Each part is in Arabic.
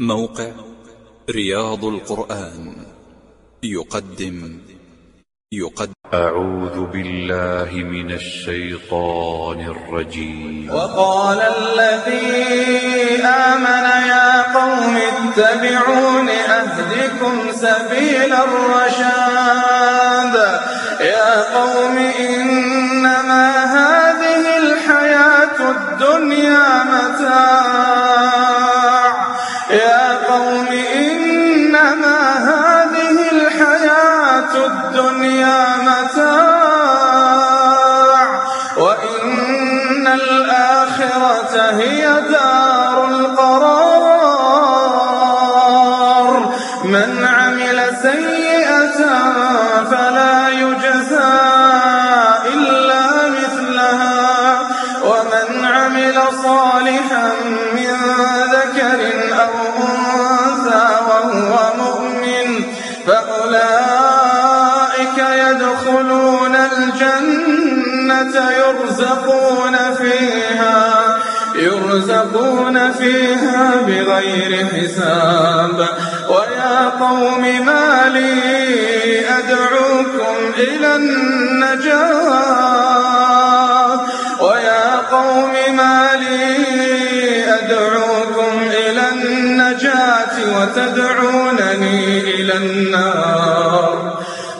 موقع رياض القرآن. يقدم. يقدم. أعوذ بالله من الشيطان الرجيم. وقال الذي آمن يا قوم اتبعون أهدكم سبيل الرشاد. يا قوم إنما هذه الحياة الدنيا الدنيا متاع وإن الآخرة هي دار القرار. من عمل سيئة فلا يرزقون فيها يرزقون فيها بغير حساب. ويا قوم ما لي أدعوكم إلى النجاة. ويا قوم ما لي أدعوكم إلى النجاة وتدعونني إلى النار.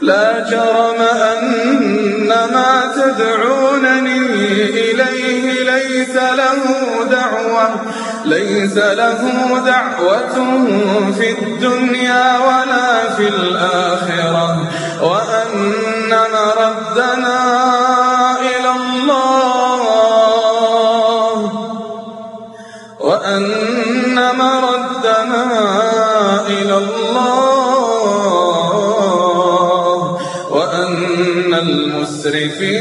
لا جرم أن ما تدعونني إليه ليس له دعوة ليس له دعوة في الدنيا ولا في الآخرة وأن مردنا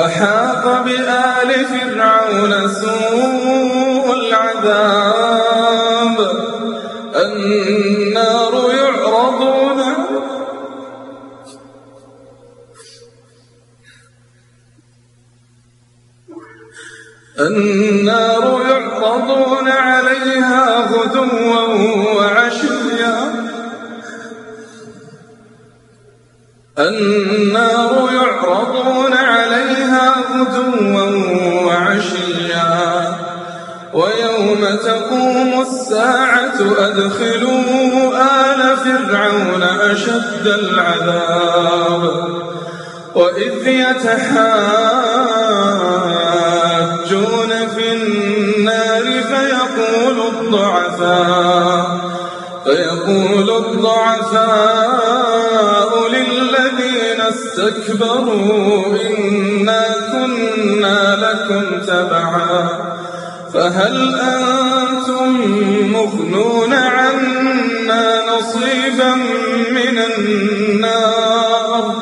وحاق بآل فرعون سوء العذاب. النار يعرضون. النار يعرضون عليها غدوا وعشيا. غدوا وعشيا. ويوم تقوم الساعة أدخلوا آل فرعون أشد العذاب. وإذ يتحاجون في النار فيقول الضعفاء فيقول الضعفاء استكبروا إنا كنا لكم تبعا فهل أنتم مغنون عنا نصيبا من النار؟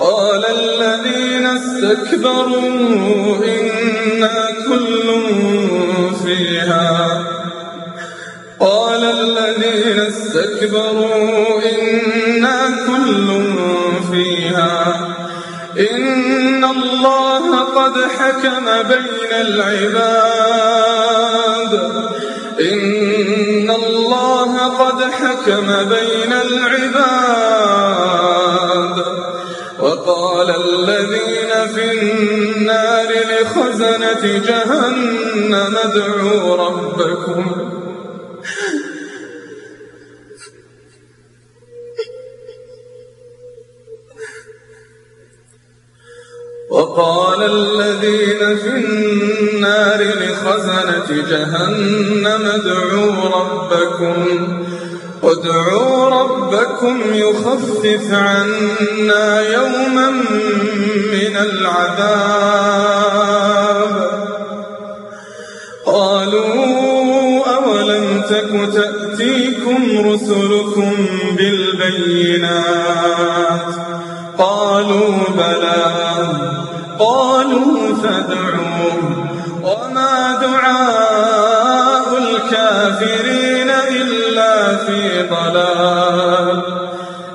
قال الذين استكبروا إنا كل فيها. قال الذين استكبروا إنا كل فيها. إن الله قد حكم بين العباد. إن الله قد حكم بين العباد. وقال الذين في النار لخزنة جهنم ادعوا ربكم. وقال الذين في النار لخزنة جهنم ادعوا ربكم ادعوا ربكم يخفف عنا يوما من العذاب. قالوا أولم تك تأتيكم رسلكم بالبينات؟ قالوا فادعوا وما دعاء الكافرين إلا في ضلال.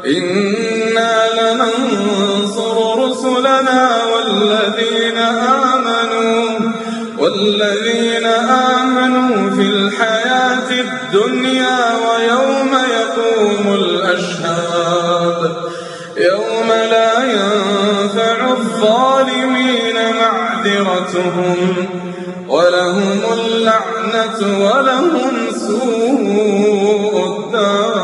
إنا لننصر رسلنا والذين آمنوا والذين آمنوا في الحياة الدنيا ويوم يقوم الأشهاد. يوم لا ينفع الظالمين معذرتهم ولهم اللعنة ولهم سوء الدار.